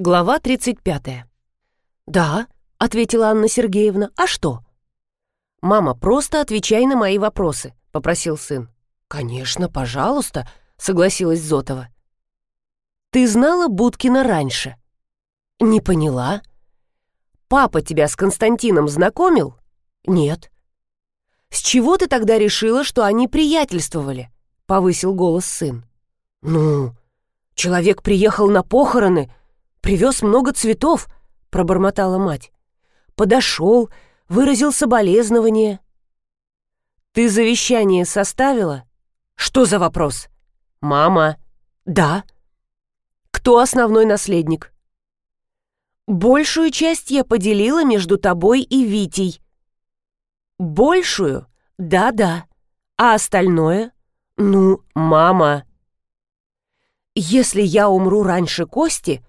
Глава 35. «Да», — ответила Анна Сергеевна, — «а что?» «Мама, просто отвечай на мои вопросы», — попросил сын. «Конечно, пожалуйста», — согласилась Зотова. «Ты знала Будкина раньше?» «Не поняла». «Папа тебя с Константином знакомил?» «Нет». «С чего ты тогда решила, что они приятельствовали?» — повысил голос сын. «Ну, человек приехал на похороны», Привез много цветов, пробормотала мать. Подошел, выразил соболезнование. Ты завещание составила? Что за вопрос? Мама. Да. Кто основной наследник? Большую часть я поделила между тобой и Витей. Большую? Да-да. А остальное? Ну, мама. Если я умру раньше Кости,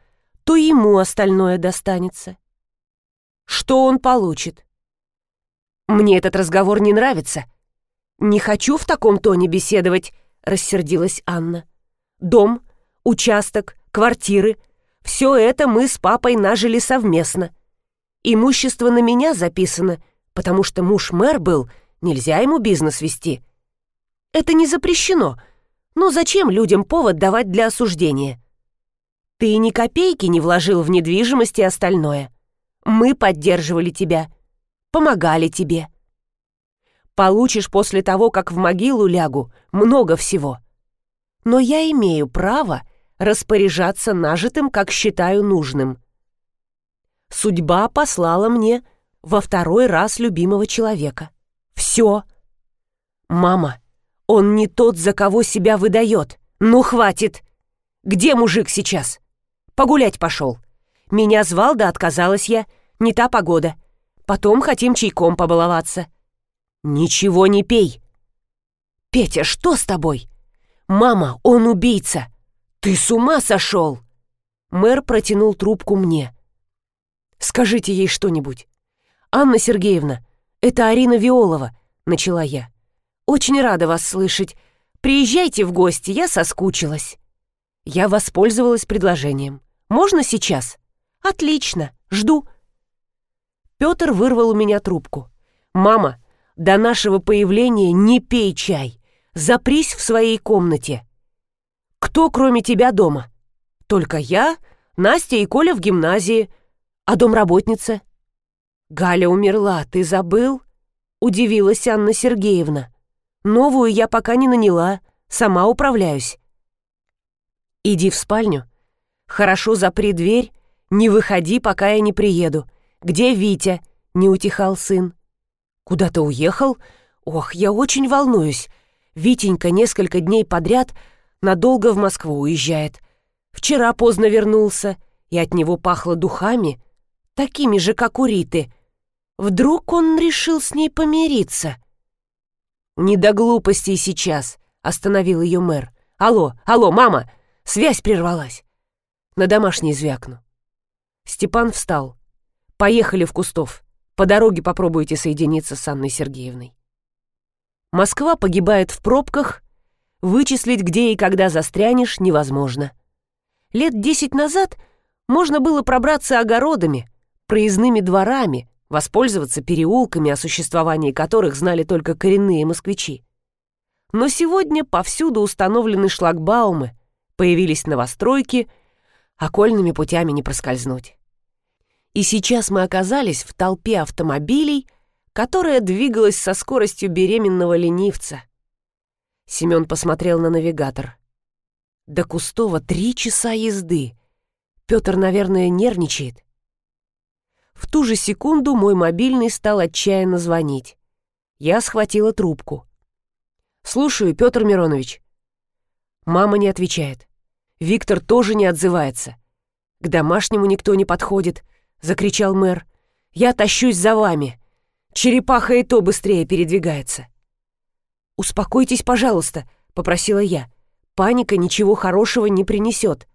то ему остальное достанется. Что он получит? Мне этот разговор не нравится. Не хочу в таком тоне беседовать, рассердилась Анна. Дом, участок, квартиры — все это мы с папой нажили совместно. Имущество на меня записано, потому что муж мэр был, нельзя ему бизнес вести. Это не запрещено, но зачем людям повод давать для осуждения? Ты ни копейки не вложил в недвижимость и остальное. Мы поддерживали тебя, помогали тебе. Получишь после того, как в могилу лягу, много всего. Но я имею право распоряжаться нажитым, как считаю нужным. Судьба послала мне во второй раз любимого человека. Все. Мама, он не тот, за кого себя выдает. Ну, хватит. Где мужик сейчас? Погулять пошел. Меня звал, да отказалась я. Не та погода. Потом хотим чайком побаловаться. Ничего не пей. Петя, что с тобой? Мама, он убийца. Ты с ума сошел? Мэр протянул трубку мне. Скажите ей что-нибудь. Анна Сергеевна, это Арина Виолова, начала я. Очень рада вас слышать. Приезжайте в гости, я соскучилась. Я воспользовалась предложением. Можно сейчас? Отлично, жду. Петр вырвал у меня трубку. Мама, до нашего появления не пей чай. Запрись в своей комнате. Кто, кроме тебя, дома? Только я, Настя и Коля в гимназии. А домработница? Галя умерла, ты забыл? Удивилась Анна Сергеевна. Новую я пока не наняла, сама управляюсь. Иди в спальню, Хорошо запри дверь, не выходи, пока я не приеду. Где Витя? Не утихал сын. Куда-то уехал? Ох, я очень волнуюсь. Витенька несколько дней подряд надолго в Москву уезжает. Вчера поздно вернулся, и от него пахло духами, такими же, как у Риты. Вдруг он решил с ней помириться? «Не до глупостей сейчас», — остановил ее мэр. «Алло, алло, мама!» Связь прервалась. На домашний звякну. Степан встал. Поехали в Кустов. По дороге попробуйте соединиться с Анной Сергеевной. Москва погибает в пробках. Вычислить, где и когда застрянешь, невозможно. Лет десять назад можно было пробраться огородами, проездными дворами, воспользоваться переулками, о существовании которых знали только коренные москвичи. Но сегодня повсюду установлены шлагбаумы, появились новостройки — окольными путями не проскользнуть. И сейчас мы оказались в толпе автомобилей, которая двигалась со скоростью беременного ленивца. Семен посмотрел на навигатор. До Кустова три часа езды. Петр, наверное, нервничает. В ту же секунду мой мобильный стал отчаянно звонить. Я схватила трубку. «Слушаю, Петр Миронович». Мама не отвечает. Виктор тоже не отзывается. К домашнему никто не подходит, закричал мэр. Я тащусь за вами. Черепаха и то быстрее передвигается. Успокойтесь, пожалуйста, попросила я. Паника ничего хорошего не принесет.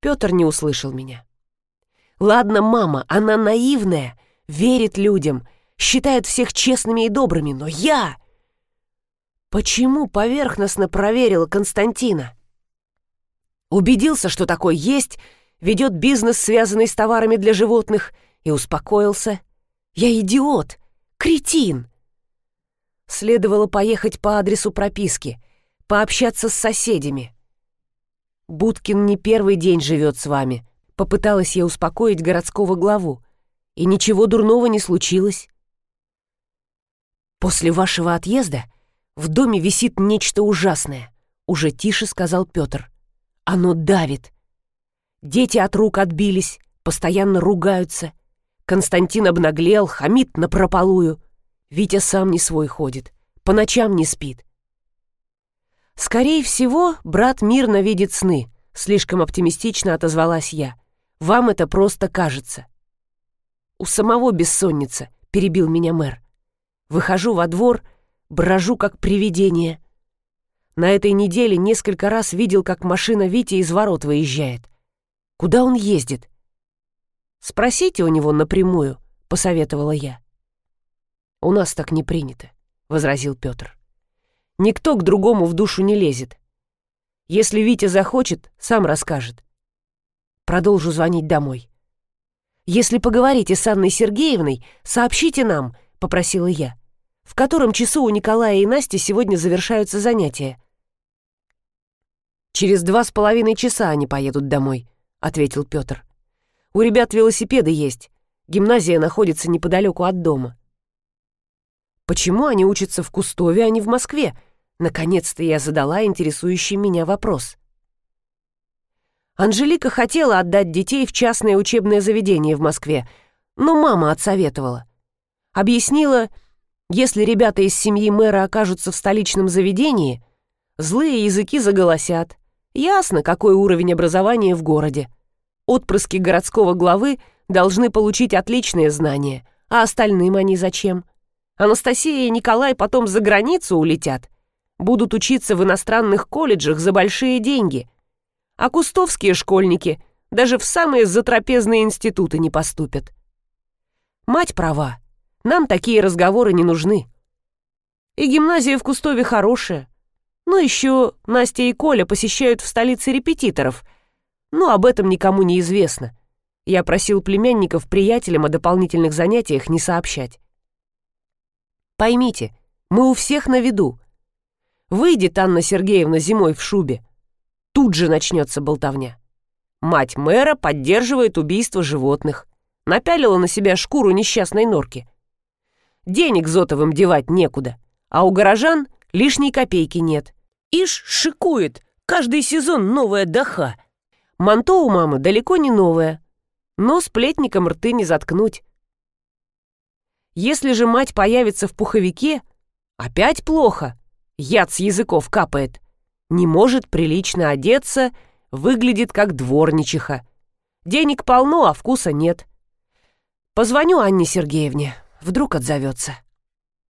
Петр не услышал меня. Ладно, мама, она наивная, верит людям, считает всех честными и добрыми, но я... Почему поверхностно проверила Константина? Убедился, что такой есть, ведет бизнес, связанный с товарами для животных, и успокоился. Я идиот, кретин. Следовало поехать по адресу прописки, пообщаться с соседями. Будкин не первый день живет с вами. Попыталась я успокоить городского главу. И ничего дурного не случилось. После вашего отъезда в доме висит нечто ужасное, уже тише сказал Петр. Оно давит. Дети от рук отбились, постоянно ругаются. Константин обнаглел, хамит напропалую. Витя сам не свой ходит, по ночам не спит. «Скорее всего, брат мирно видит сны», — слишком оптимистично отозвалась я. «Вам это просто кажется». «У самого бессонница», — перебил меня мэр. «Выхожу во двор, брожу как привидение. На этой неделе несколько раз видел, как машина Вити из ворот выезжает. Куда он ездит?» «Спросите у него напрямую», — посоветовала я. «У нас так не принято», — возразил Петр. Никто к другому в душу не лезет. Если Витя захочет, сам расскажет. Продолжу звонить домой. «Если поговорите с Анной Сергеевной, сообщите нам», — попросила я. «В котором часу у Николая и Насти сегодня завершаются занятия?» «Через два с половиной часа они поедут домой», — ответил Петр. «У ребят велосипеды есть. Гимназия находится неподалеку от дома». «Почему они учатся в Кустове, а не в Москве?» Наконец-то я задала интересующий меня вопрос. Анжелика хотела отдать детей в частное учебное заведение в Москве, но мама отсоветовала. Объяснила, если ребята из семьи мэра окажутся в столичном заведении, злые языки заголосят. Ясно, какой уровень образования в городе. Отпрыски городского главы должны получить отличные знания, а остальным они зачем? Анастасия и Николай потом за границу улетят — будут учиться в иностранных колледжах за большие деньги. А кустовские школьники даже в самые затрапезные институты не поступят. Мать права, нам такие разговоры не нужны. И гимназия в Кустове хорошая. Но еще Настя и Коля посещают в столице репетиторов. Но об этом никому не известно. Я просил племянников приятелям о дополнительных занятиях не сообщать. Поймите, мы у всех на виду. Выйдет Анна Сергеевна зимой в шубе. Тут же начнется болтовня. Мать мэра поддерживает убийство животных. Напялила на себя шкуру несчастной норки. Денег Зотовым девать некуда, а у горожан лишней копейки нет. Ишь шикует, каждый сезон новая даха. Манто у мамы далеко не новое, но сплетникам рты не заткнуть. Если же мать появится в пуховике, опять плохо яд с языков капает. Не может прилично одеться, выглядит как дворничиха. Денег полно, а вкуса нет. Позвоню Анне Сергеевне, вдруг отзовется.